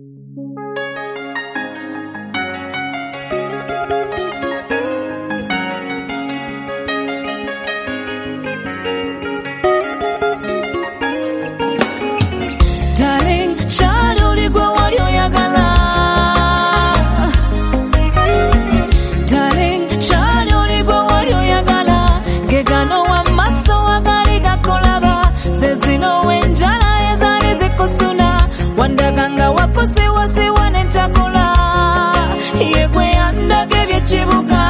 Darling, te buscar.